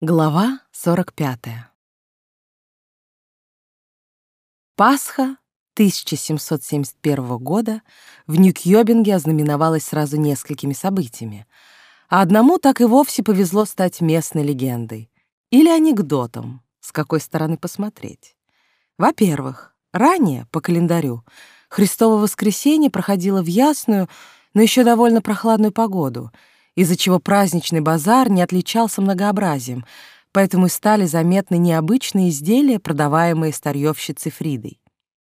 Глава 45. Пасха 1771 года в Нью-Кьёбинге ознаменовалась сразу несколькими событиями, а одному так и вовсе повезло стать местной легендой или анекдотом, с какой стороны посмотреть. Во-первых, ранее, по календарю, Христово воскресенье проходило в ясную, но еще довольно прохладную погоду — из-за чего праздничный базар не отличался многообразием, поэтому и стали заметны необычные изделия, продаваемые старьевщицей Фридой.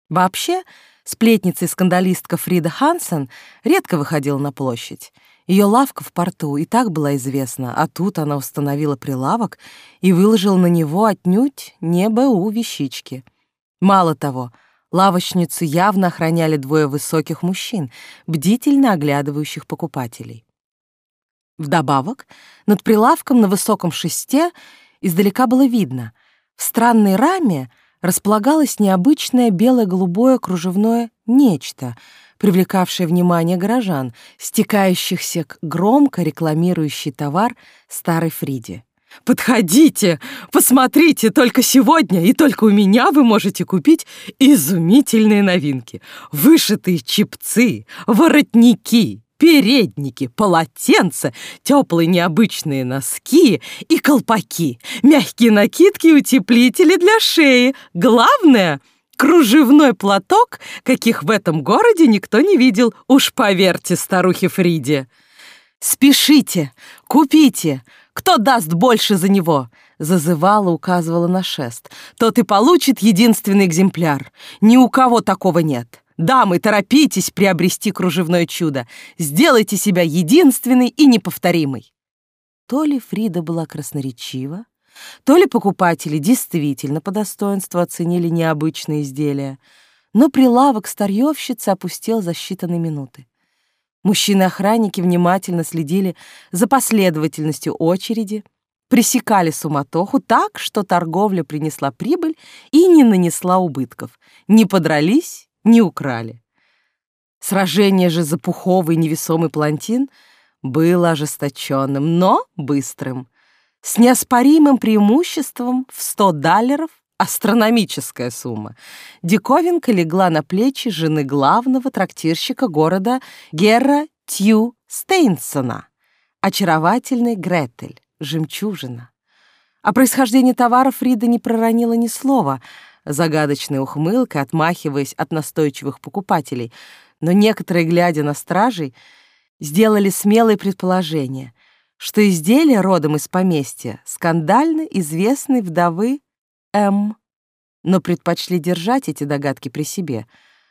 Вообще, сплетница и скандалистка Фрида Хансен редко выходила на площадь. Ее лавка в порту и так была известна, а тут она установила прилавок и выложила на него отнюдь не БУ вещички. Мало того, лавочницу явно охраняли двое высоких мужчин, бдительно оглядывающих покупателей. Вдобавок, над прилавком на высоком шесте издалека было видно, в странной раме располагалось необычное бело-голубое кружевное нечто, привлекавшее внимание горожан, стекающихся к громко рекламирующий товар старой Фриде. «Подходите, посмотрите, только сегодня и только у меня вы можете купить изумительные новинки. Вышитые чипцы, воротники, передники, полотенца, теплые необычные носки и колпаки, мягкие накидки и утеплители для шеи. Главное — кружевной платок, каких в этом городе никто не видел, уж поверьте старухе Фриде. «Спешите, купите! Кто даст больше за него?» Зазывала, указывала на шест. «Тот и получит единственный экземпляр. Ни у кого такого нет». Дамы, торопитесь приобрести кружевное чудо. Сделайте себя единственной и неповторимой. То ли Фрида была красноречива, то ли покупатели действительно по достоинству оценили необычные изделия, но прилавок старьевщицы опустел за считанные минуты. Мужчины-охранники внимательно следили за последовательностью очереди, пресекали суматоху так, что торговля принесла прибыль и не нанесла убытков, не подрались не украли. Сражение же за пуховый невесомый плантин было ожесточенным, но быстрым, с неоспоримым преимуществом в 100 даллеров астрономическая сумма. Диковинка легла на плечи жены главного трактирщика города Герра Тью Стейнсона, очаровательной Гретель, жемчужина. О происхождении товара Фрида не проронила ни слова — загадочной ухмылкой, отмахиваясь от настойчивых покупателей, но некоторые, глядя на стражей, сделали смелое предположение, что изделие родом из поместья скандально известной вдовы М, но предпочли держать эти догадки при себе,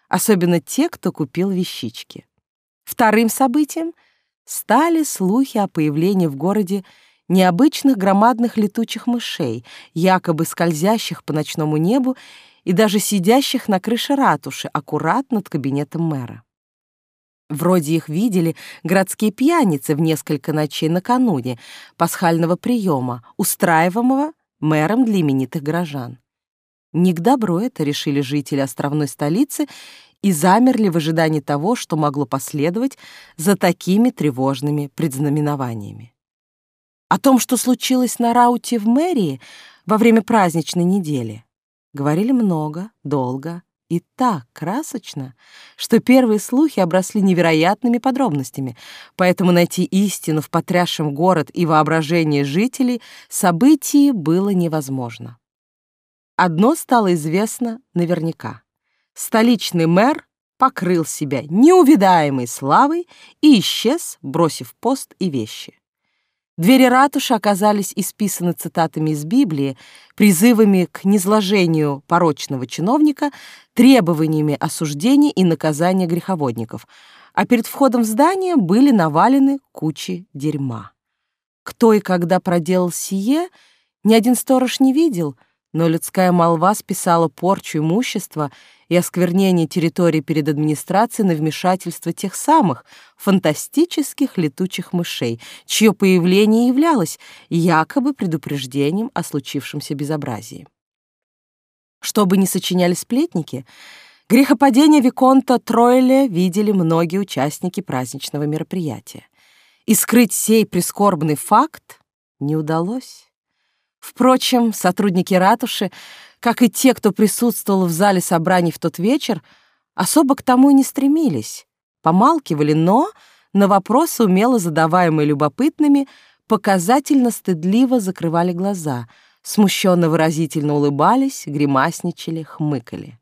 особенно те, кто купил вещички. Вторым событием стали слухи о появлении в городе необычных громадных летучих мышей, якобы скользящих по ночному небу и даже сидящих на крыше ратуши, аккурат над кабинетом мэра. Вроде их видели городские пьяницы в несколько ночей накануне пасхального приема, устраиваемого мэром для именитых горожан. Не к добру это решили жители островной столицы и замерли в ожидании того, что могло последовать за такими тревожными предзнаменованиями. О том, что случилось на рауте в мэрии во время праздничной недели, говорили много, долго и так красочно, что первые слухи обросли невероятными подробностями, поэтому найти истину в потрясшем город и воображение жителей событий было невозможно. Одно стало известно наверняка. Столичный мэр покрыл себя неувидаемой славой и исчез, бросив пост и вещи. Двери ратуши оказались исписаны цитатами из Библии, призывами к низложению порочного чиновника, требованиями осуждения и наказания греховодников, а перед входом в здание были навалены кучи дерьма. Кто и когда проделал сие, ни один сторож не видел — но людская молва списала порчу имущества и осквернение территории перед администрацией на вмешательство тех самых фантастических летучих мышей, чье появление являлось якобы предупреждением о случившемся безобразии. Что бы ни сочиняли сплетники, грехопадение Виконта Тройля видели многие участники праздничного мероприятия. И скрыть сей прискорбный факт не удалось. Впрочем, сотрудники ратуши, как и те, кто присутствовал в зале собраний в тот вечер, особо к тому и не стремились. Помалкивали, но на вопросы, умело задаваемые любопытными, показательно стыдливо закрывали глаза, смущенно выразительно улыбались, гримасничали, хмыкали.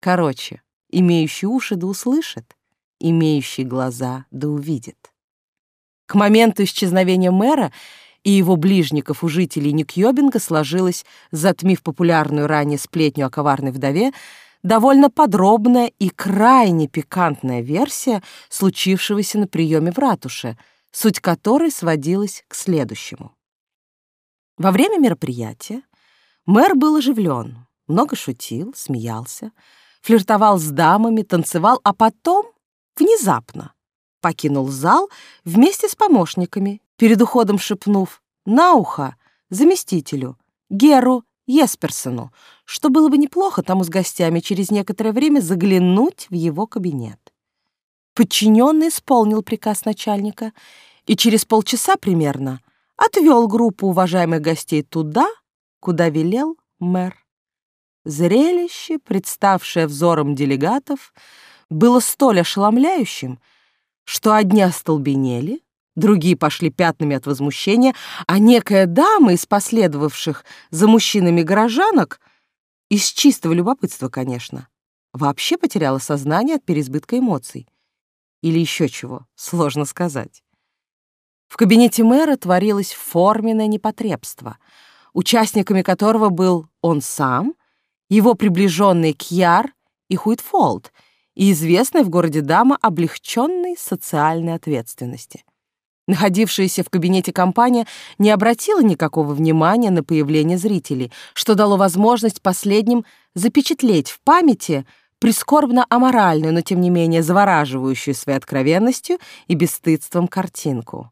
Короче, имеющий уши да услышит, имеющий глаза да увидит. К моменту исчезновения мэра и его ближников у жителей Нью-Кьёбинга сложилась, затмив популярную ранее сплетню о коварной вдове, довольно подробная и крайне пикантная версия случившегося на приеме в ратуше, суть которой сводилась к следующему. Во время мероприятия мэр был оживлен, много шутил, смеялся, флиртовал с дамами, танцевал, а потом, внезапно, покинул зал вместе с помощниками, перед уходом шепнув на ухо заместителю Геру Есперсону, что было бы неплохо тому с гостями через некоторое время заглянуть в его кабинет. Подчиненный исполнил приказ начальника и через полчаса примерно отвел группу уважаемых гостей туда, куда велел мэр. Зрелище, представшее взором делегатов, было столь ошеломляющим, что одни остолбенели, Другие пошли пятнами от возмущения, а некая дама из последовавших за мужчинами горожанок, из чистого любопытства, конечно, вообще потеряла сознание от переизбытка эмоций. Или еще чего, сложно сказать. В кабинете мэра творилось форменное непотребство, участниками которого был он сам, его приближенный Кьяр и Хуитфолд, и известная в городе дама облегченной социальной ответственности — Находившаяся в кабинете компания не обратила никакого внимания на появление зрителей, что дало возможность последним запечатлеть в памяти прискорбно аморальную, но тем не менее завораживающую своей откровенностью и бесстыдством картинку.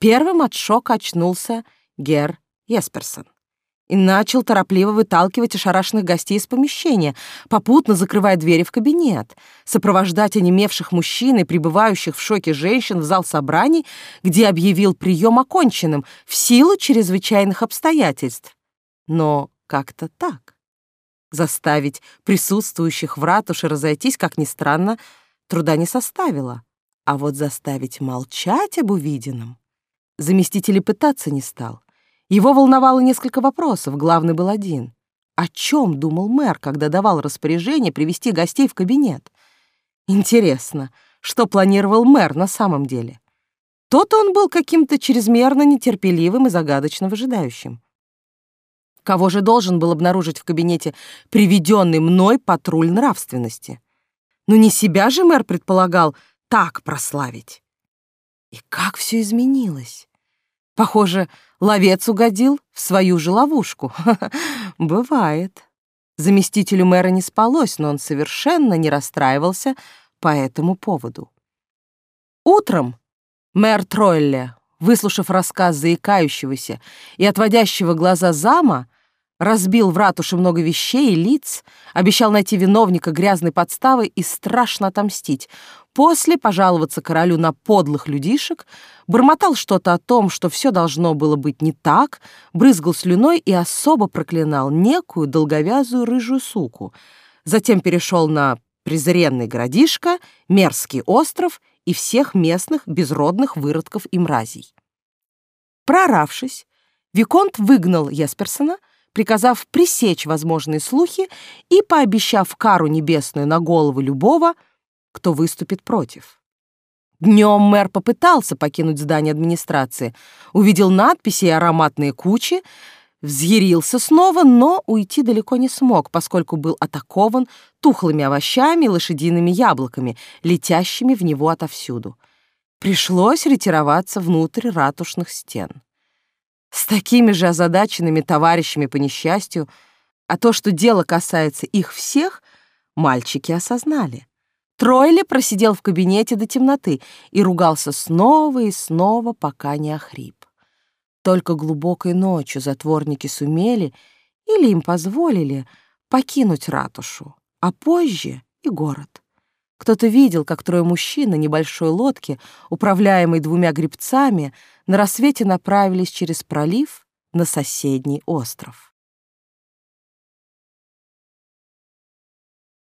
Первым от шока очнулся Гер Есперсон и начал торопливо выталкивать ошарашенных гостей из помещения, попутно закрывая двери в кабинет, сопровождать онемевших мужчин и пребывающих в шоке женщин в зал собраний, где объявил прием оконченным в силу чрезвычайных обстоятельств. Но как-то так. Заставить присутствующих в ратуше разойтись, как ни странно, труда не составило. А вот заставить молчать об увиденном заместитель пытаться не стал. Его волновало несколько вопросов, главный был один. О чем думал мэр, когда давал распоряжение привести гостей в кабинет? Интересно, что планировал мэр на самом деле? Тот он был каким-то чрезмерно нетерпеливым и загадочно выжидающим. Кого же должен был обнаружить в кабинете приведенный мной патруль нравственности? Ну не себя же мэр предполагал так прославить. И как все изменилось? Похоже, ловец угодил в свою же ловушку. Бывает. Заместителю мэра не спалось, но он совершенно не расстраивался по этому поводу. Утром мэр Тройле, выслушав рассказ заикающегося и отводящего глаза зама, разбил в ратуше много вещей и лиц, обещал найти виновника грязной подставы и страшно отомстить. После пожаловаться королю на подлых людишек, бормотал что-то о том, что все должно было быть не так, брызгал слюной и особо проклинал некую долговязую рыжую суку. Затем перешел на презренный городишко, мерзкий остров и всех местных безродных выродков и мразей. Проравшись, Виконт выгнал Есперсона, приказав пресечь возможные слухи и пообещав кару небесную на голову любого, кто выступит против. Днем мэр попытался покинуть здание администрации, увидел надписи и ароматные кучи, взъярился снова, но уйти далеко не смог, поскольку был атакован тухлыми овощами и лошадиными яблоками, летящими в него отовсюду. Пришлось ретироваться внутрь ратушных стен. С такими же озадаченными товарищами по несчастью, а то, что дело касается их всех, мальчики осознали. Тройли просидел в кабинете до темноты и ругался снова и снова, пока не охрип. Только глубокой ночью затворники сумели или им позволили покинуть ратушу, а позже и город. Кто-то видел, как трое мужчин на небольшой лодке, управляемой двумя гребцами, на рассвете направились через пролив на соседний остров.